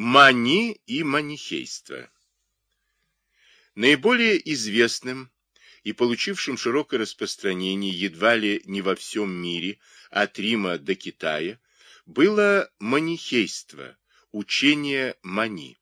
Мани и манихейство Наиболее известным и получившим широкое распространение едва ли не во всем мире, от Рима до Китая, было манихейство, учение Мани.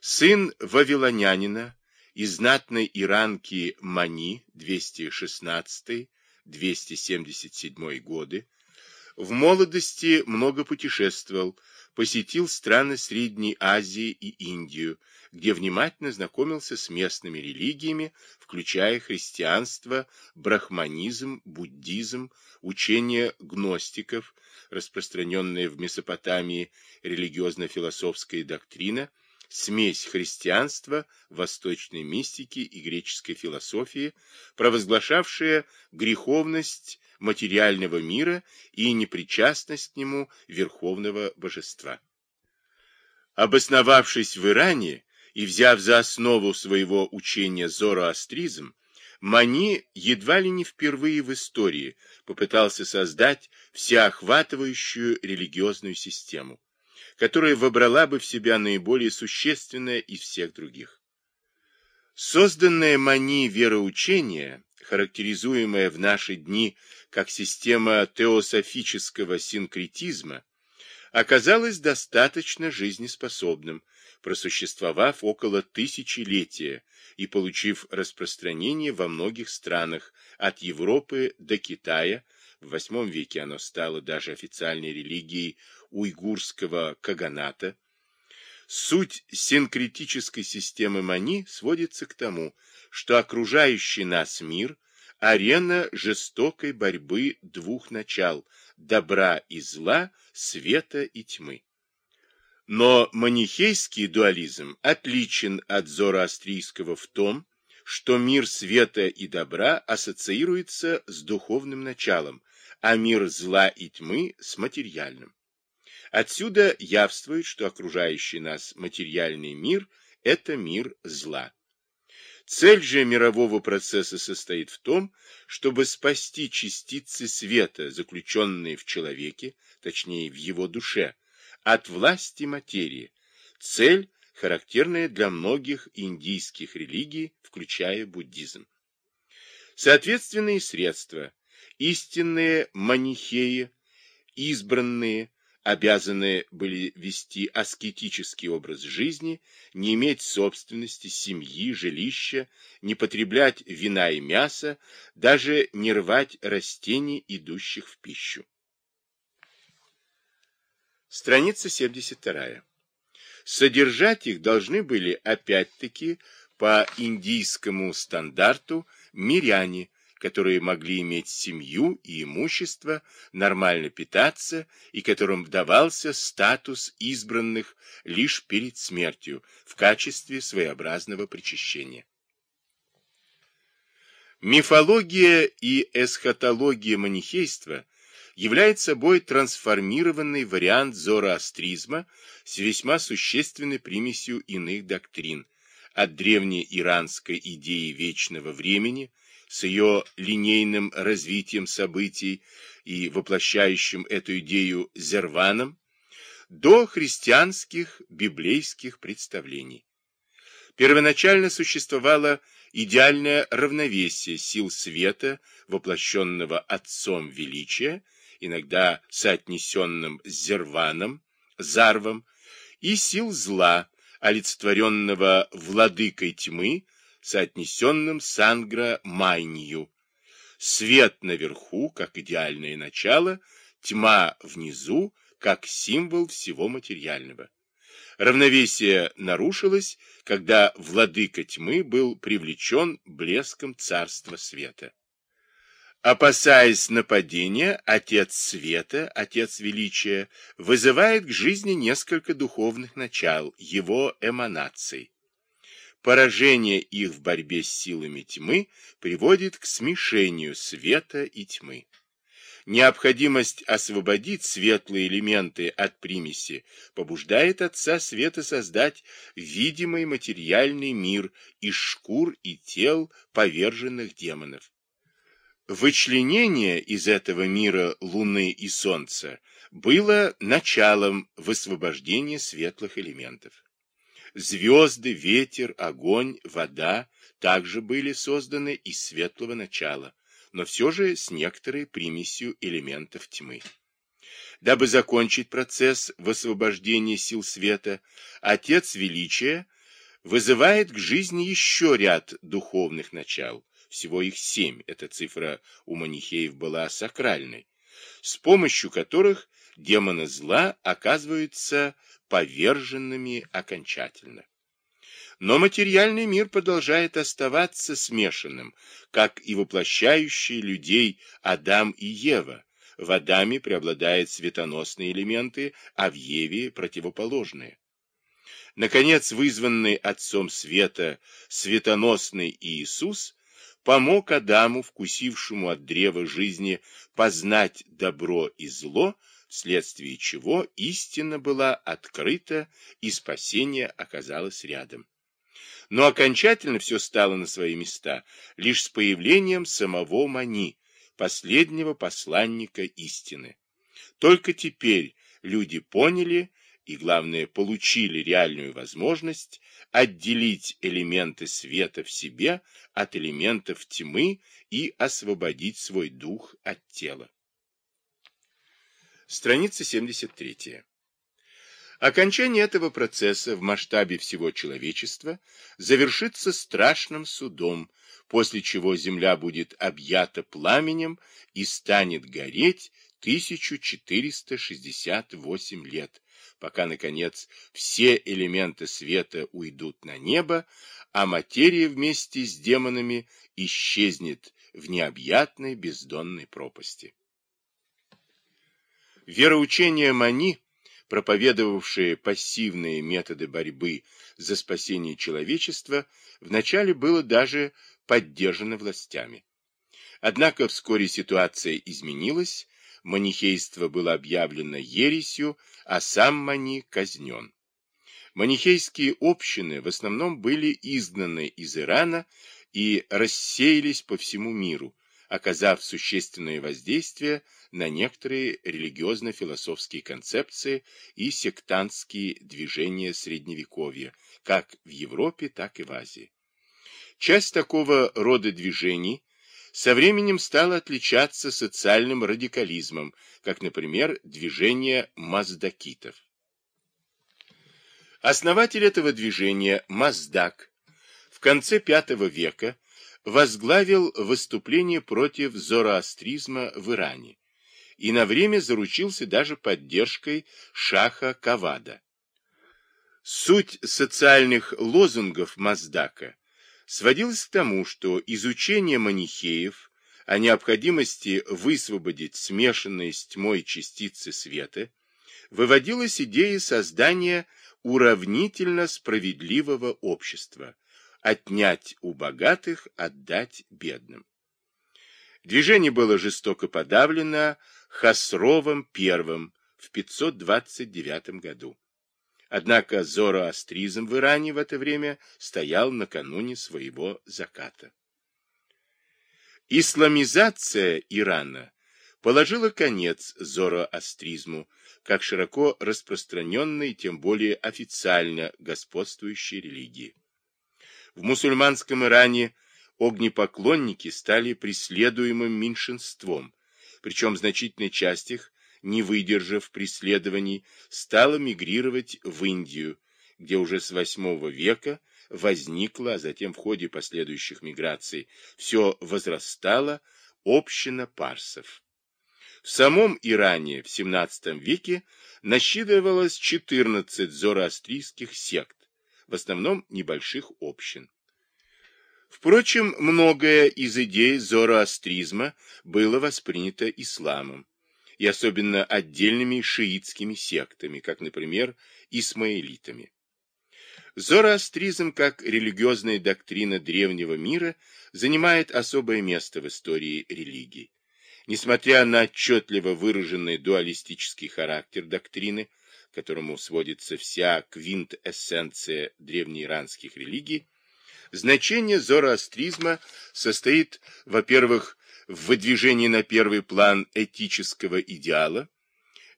Сын вавилонянина и знатной иранки Мани 216-277 годы в молодости много путешествовал, посетил страны Средней Азии и Индию, где внимательно знакомился с местными религиями, включая христианство, брахманизм, буддизм, учение гностиков, распространенная в Месопотамии религиозно-философская доктрина, смесь христианства, восточной мистики и греческой философии, провозглашавшая греховность материального мира и непричастность к нему верховного божества. Обосновавшись в Иране и взяв за основу своего учения зороастризм, Мани едва ли не впервые в истории попытался создать всеохватывающую религиозную систему, которая вобрала бы в себя наиболее существенное из всех других. Созданное Мани вероучение, характеризуемое в наши дни как система теософического синкретизма, оказалось достаточно жизнеспособным, просуществовав около тысячелетия и получив распространение во многих странах, от Европы до Китая, в VIII веке оно стало даже официальной религией уйгурского каганата. Суть синкретической системы Мани сводится к тому, что окружающий нас мир – арена жестокой борьбы двух начал – добра и зла, света и тьмы. Но манихейский дуализм отличен от зороастрийского в том, что мир света и добра ассоциируется с духовным началом, а мир зла и тьмы с материальным. Отсюда явствует, что окружающий нас материальный мир – это мир зла. Цель же мирового процесса состоит в том, чтобы спасти частицы света, заключенные в человеке, точнее в его душе, от власти материи. Цель, характерная для многих индийских религий, включая буддизм. Соответственные средства, истинные манихеи, избранные, обязаны были вести аскетический образ жизни, не иметь собственности, семьи, жилища, не потреблять вина и мяса, даже не рвать растений, идущих в пищу. Страница 72. Содержать их должны были опять-таки по индийскому стандарту миряне, которые могли иметь семью и имущество, нормально питаться и которым давался статус избранных лишь перед смертью в качестве своеобразного причащения. Мифология и эсхатология манихейства является собой трансформированный вариант зороастризма с весьма существенной примесью иных доктрин, от древней иранской идеи вечного времени с ее линейным развитием событий и воплощающим эту идею Зерваном, до христианских библейских представлений. Первоначально существовало идеальное равновесие сил света, воплощенного Отцом Величия, иногда соотнесенным с Зерваном, Зарвом, и сил зла, олицетворенного владыкой тьмы, соотнесенным с Ангра-Майнью. Свет наверху, как идеальное начало, тьма внизу, как символ всего материального. Равновесие нарушилось, когда владыка тьмы был привлечен блеском царства света. Опасаясь нападения, Отец Света, Отец Величия, вызывает к жизни несколько духовных начал, его эманаций. Поражение их в борьбе с силами тьмы приводит к смешению света и тьмы. Необходимость освободить светлые элементы от примеси побуждает Отца Света создать видимый материальный мир из шкур и тел поверженных демонов. Вычленение из этого мира Луны и Солнца было началом высвобождения светлых элементов. Звезды, ветер, огонь, вода также были созданы из светлого начала, но все же с некоторой примесью элементов тьмы. Дабы закончить процесс высвобождения сил света, Отец Величия вызывает к жизни еще ряд духовных начал, всего их семь, эта цифра у манихеев была сакральной, с помощью которых демоны зла оказываются поверженными окончательно. Но материальный мир продолжает оставаться смешанным, как и воплощающие людей Адам и Ева. В Адаме преобладают светоносные элементы, а в Еве противоположные. Наконец, вызванный Отцом Света светоносный Иисус помог Адаму, вкусившему от древа жизни, познать добро и зло, вследствие чего истина была открыта и спасение оказалось рядом. Но окончательно все стало на свои места лишь с появлением самого Мани, последнего посланника истины. Только теперь люди поняли и, главное, получили реальную возможность отделить элементы света в себе от элементов тьмы и освободить свой дух от тела. Страница 73. Окончание этого процесса в масштабе всего человечества завершится страшным судом, после чего земля будет объята пламенем и станет гореть 1468 лет, пока, наконец, все элементы света уйдут на небо, а материя вместе с демонами исчезнет в необъятной бездонной пропасти. Вероучение Мани – проповедовавшее пассивные методы борьбы за спасение человечества, вначале было даже поддержано властями. Однако вскоре ситуация изменилась, манихейство было объявлено ересью, а сам Мани казнен. Манихейские общины в основном были изгнаны из Ирана и рассеялись по всему миру, оказав существенное воздействие на некоторые религиозно-философские концепции и сектантские движения Средневековья, как в Европе, так и в Азии. Часть такого рода движений со временем стала отличаться социальным радикализмом, как, например, движение маздакитов. Основатель этого движения, Маздак, в конце V века возглавил выступление против зороастризма в Иране и на время заручился даже поддержкой шаха Кавада. Суть социальных лозунгов Маздака сводилась к тому, что изучение манихеев о необходимости высвободить смешанные с тьмой частицы света выводилась идея создания уравнительно справедливого общества, отнять у богатых, отдать бедным. Движение было жестоко подавлено Хасровым I в 529 году. Однако зороастризм в Иране в это время стоял накануне своего заката. Исламизация Ирана положила конец зороастризму, как широко распространенной, тем более официально господствующей религии. В мусульманском Иране огнепоклонники стали преследуемым меньшинством, причем значительная часть их, не выдержав преследований, стала мигрировать в Индию, где уже с VIII века возникла, а затем в ходе последующих миграций все возрастала община парсов. В самом Иране в XVII веке насчитывалось 14 зороастрийских сект, в основном небольших общин. Впрочем, многое из идей зороастризма было воспринято исламом, и особенно отдельными шиитскими сектами, как, например, исмаилитами. Зороастризм, как религиозная доктрина древнего мира, занимает особое место в истории религии. Несмотря на отчетливо выраженный дуалистический характер доктрины, которому сводится вся квинтэссенция древнеиранских религий, значение зороастризма состоит, во-первых, в выдвижении на первый план этического идеала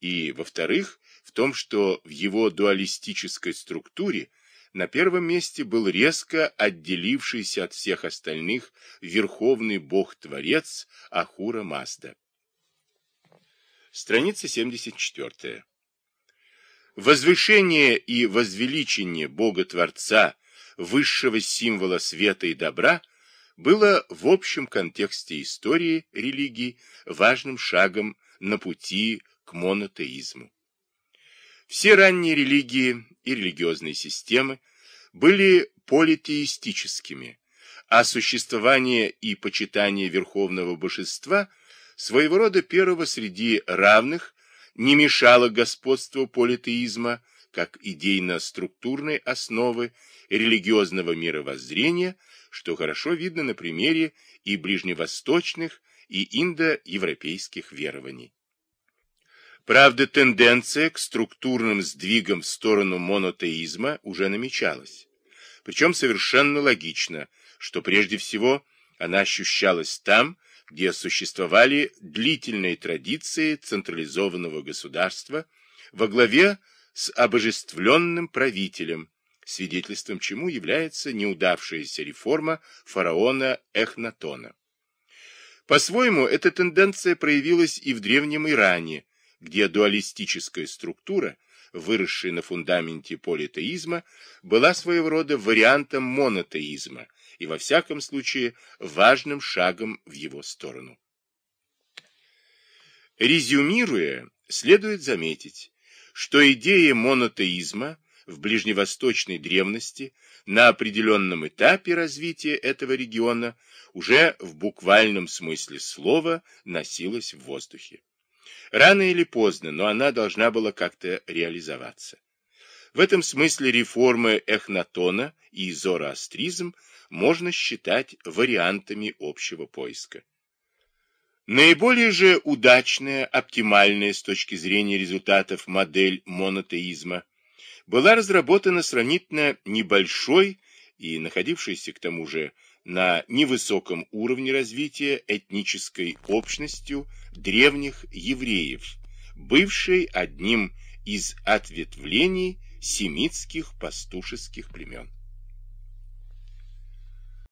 и, во-вторых, в том, что в его дуалистической структуре на первом месте был резко отделившийся от всех остальных верховный бог-творец Ахура Мазда. Страница 74. Возвышение и возвеличение Бога-творца, высшего символа света и добра, было в общем контексте истории религии важным шагом на пути к монотеизму. Все ранние религии и религиозные системы были политеистическими, а существование и почитание верховного божества, своего рода первого среди равных, не мешало господству политеизма как идейно-структурной основы религиозного мировоззрения, что хорошо видно на примере и ближневосточных, и индоевропейских верований. Правда, тенденция к структурным сдвигам в сторону монотеизма уже намечалась. Причем совершенно логично, что прежде всего она ощущалась там, где существовали длительные традиции централизованного государства во главе с обожествленным правителем, свидетельством чему является неудавшаяся реформа фараона Эхнатона. По-своему, эта тенденция проявилась и в Древнем Иране, где дуалистическая структура, выросшая на фундаменте политеизма, была своего рода вариантом монотеизма и, во всяком случае, важным шагом в его сторону. Резюмируя, следует заметить, что идея монотеизма в ближневосточной древности на определенном этапе развития этого региона уже в буквальном смысле слова носилась в воздухе. Рано или поздно, но она должна была как-то реализоваться. В этом смысле реформы Эхнатона и зороастризм можно считать вариантами общего поиска. Наиболее же удачная, оптимальная с точки зрения результатов модель монотеизма была разработана сравнительно небольшой и находившейся к тому же на невысоком уровне развития этнической общностью древних евреев, бывшей одним из ответвлений семитских пастушеских племен.